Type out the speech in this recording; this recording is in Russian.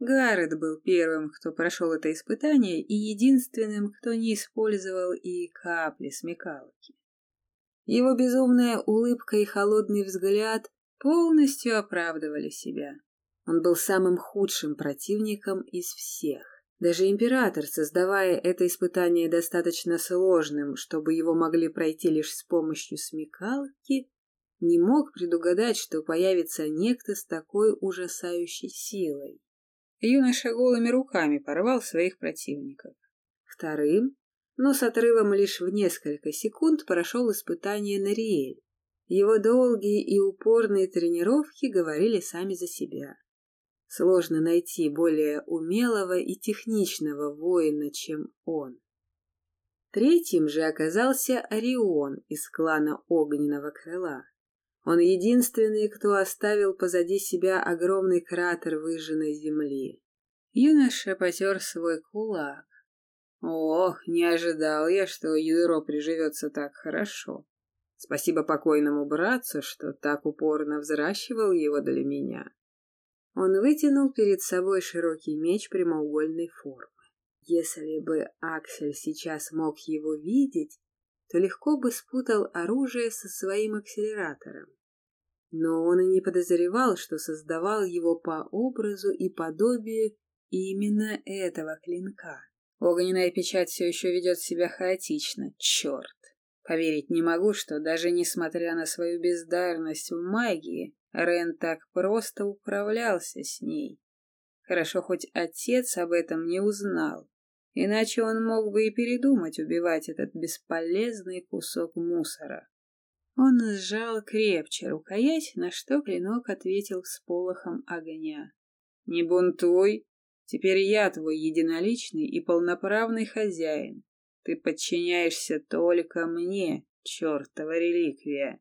Гаррет был первым, кто прошел это испытание, и единственным, кто не использовал и капли смекалки. Его безумная улыбка и холодный взгляд полностью оправдывали себя. Он был самым худшим противником из всех. Даже император, создавая это испытание достаточно сложным, чтобы его могли пройти лишь с помощью смекалки, не мог предугадать, что появится некто с такой ужасающей силой. Юноша голыми руками порвал своих противников. Вторым, но с отрывом лишь в несколько секунд, прошел испытание Нариэль. Его долгие и упорные тренировки говорили сами за себя. Сложно найти более умелого и техничного воина, чем он. Третьим же оказался Орион из клана Огненного Крыла. Он единственный, кто оставил позади себя огромный кратер выжженной земли. Юноша потер свой кулак. Ох, не ожидал я, что ядро приживется так хорошо. Спасибо покойному братцу, что так упорно взращивал его для меня. Он вытянул перед собой широкий меч прямоугольной формы. Если бы Аксель сейчас мог его видеть, то легко бы спутал оружие со своим акселератором. Но он и не подозревал, что создавал его по образу и подобию именно этого клинка. Огненная печать все еще ведет себя хаотично, черт. Поверить не могу, что даже несмотря на свою бездарность в магии, Рен так просто управлялся с ней. Хорошо, хоть отец об этом не узнал, иначе он мог бы и передумать убивать этот бесполезный кусок мусора. Он сжал крепче рукоять, на что клинок ответил с полохом огня. «Не бунтуй! Теперь я твой единоличный и полноправный хозяин. Ты подчиняешься только мне, чертова реликвия!»